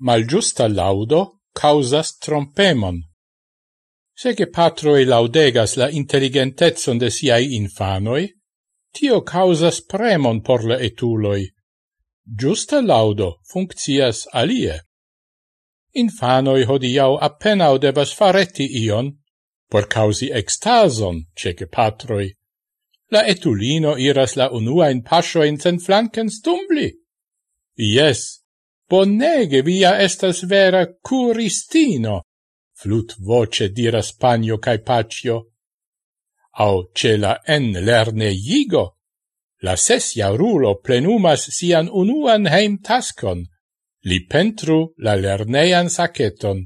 malgiusta laudo causas trompemon. Se che patroi laudegas la intelligentezon de siai infanoi, tio causas premon por le etuloi. Giusta laudo funccias alie. Infanoi hodiau appenao debas fareti ion, por causi extason cece patroi. La etulino iras la unua in pascio in sen flanken stumbli. Yes, Bonege, via estas vera curistino, flut voce diras Panio cae Pacio. Au ce la en lerne igo, la sesia rulo plenumas sian unuan heim taskon, li pentru la lerneian saceton.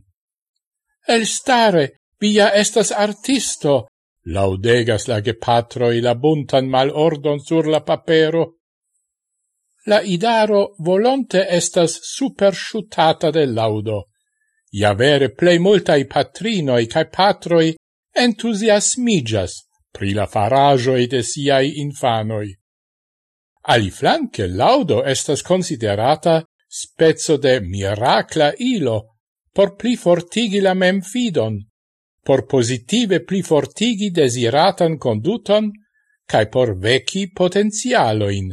El stare, via estas artisto, laudegas la gepatroi la buntan mal ordon sur la papero la idaro volonte estas supersciutata de laudo. Ia vere plei multai patrinoi cae patroi entusiasmigas pri la farajoi de siai infanoi. Ali flanque laudo estas considerata spezzo de miracla ilo por pli fortigi la memfidon, por positive pli fortigi desiratan conduton, cae por veci potenzialoin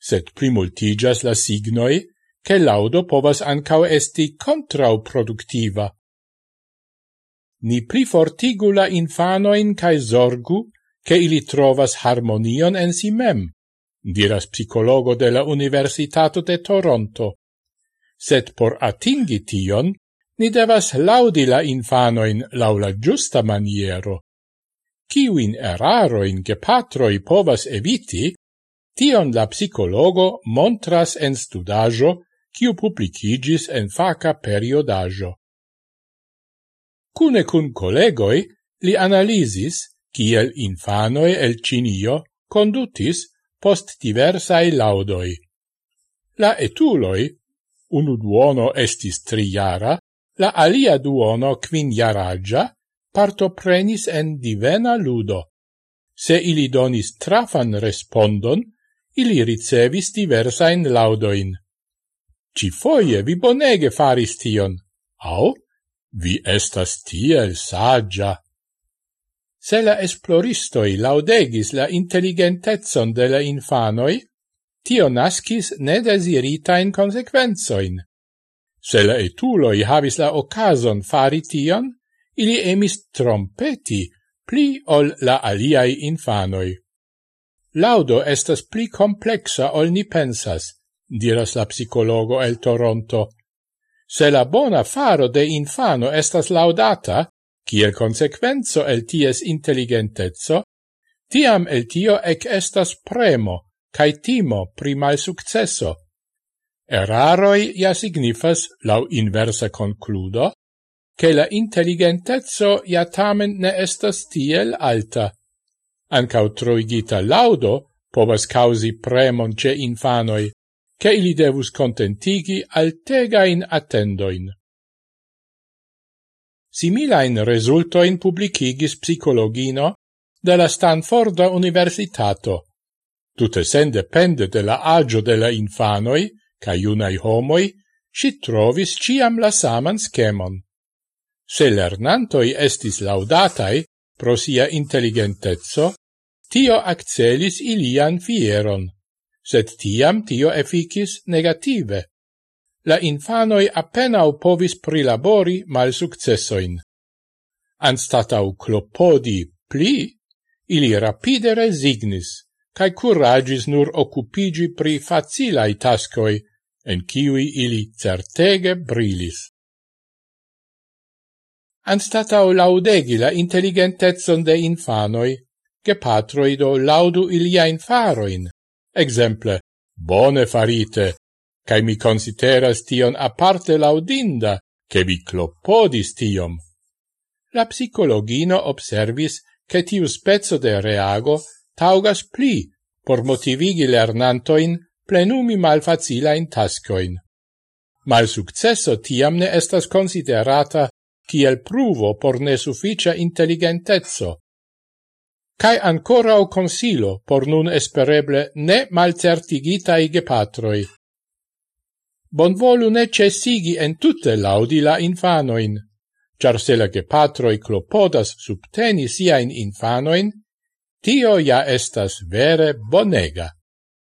sed plimultigas la signoi, che laudo povas ancao esti contrauproductiva. Ni plifortigu la infanoin cae zorgu, che ili trovas harmonion en si mem, diras psicologo de la Universitato de Toronto. Sed por atingi tion, ni devas laudi la infanoin laula giusta maniero. Ciuin eraroin che patroi povas eviti, Tion la psicologo montras en studajo kiu publicigis en faca periodajo. Cune cun collegoi li analisis kiel infanoi el Cinio condutis post diversae laudoi. La etuloi, unu duono estis triara, la alia duono quinjaragia, partoprenis en divena ludo. Se ili donis trafan respondon, ili ricevis diversain laudoin. Ci foie vi bonege faris tion, au vi estas tiel saggia. Se la esploristoi laudegis la intelligentezon de la infanoi, tio nascis nedesiritain consequenzoin. Se la etuloi havis la ocason fari tion, ili emis trompeti pli ol la aliai infanoi. Laudo estas pli complexa ol ni pensas, diras la psicologo el Toronto. Se la bona faro de infano estas laudata, kiel consequenzo el ties intelligentezzo, tiam el tio ec estas premo, cae timo pri mal successo. Eraroi ja signifas, lau inversa concludo, che la intelligentezzo ja tamen ne estas tiel alta. Ancau troigita laudo povas causi premon ce infanoi, che ili devus contentigi altegain attendoin. Similain resultoin publicigis psicologino de la Stanforda Universitato, tute sen depende de la agio de la infanoi ca iunai homoi, si trovis ciam la saman schemon. Se lernantoi estis laudatai pro sia intelligentezzo, Tio accelis ilian fieron, sed tiam tio efficis negative. La infanoi appenau povis prilabori mal successoin. Anstatau clopodi pli, ili rapide resignis, cae curagis nur occupigi pri facilai tascoi, en ciui ili certege brilis. Anstatau laudegi la intelligentezon de infanoi, che patroido laudu iliain faroin. Exemple, bone farite, cae mi consideras tion aparte laudinda, che vi clopodis tiom. La psicologino observis che tiu spezzo de reago taugas pli por motivigi lernantoin plenumi malfacilain tascoin. Mal successo tiam ne estas considerata kiel pruvo por nesufficia intelligentezzo, cae o consilo por nun espereble ne malcertigitai gepatroi. Bonvolu ne cessigi en tutte laudi la infanoin, char se la gepatroi clopodas subteni siain infanoin, tio ja estas vere bonega.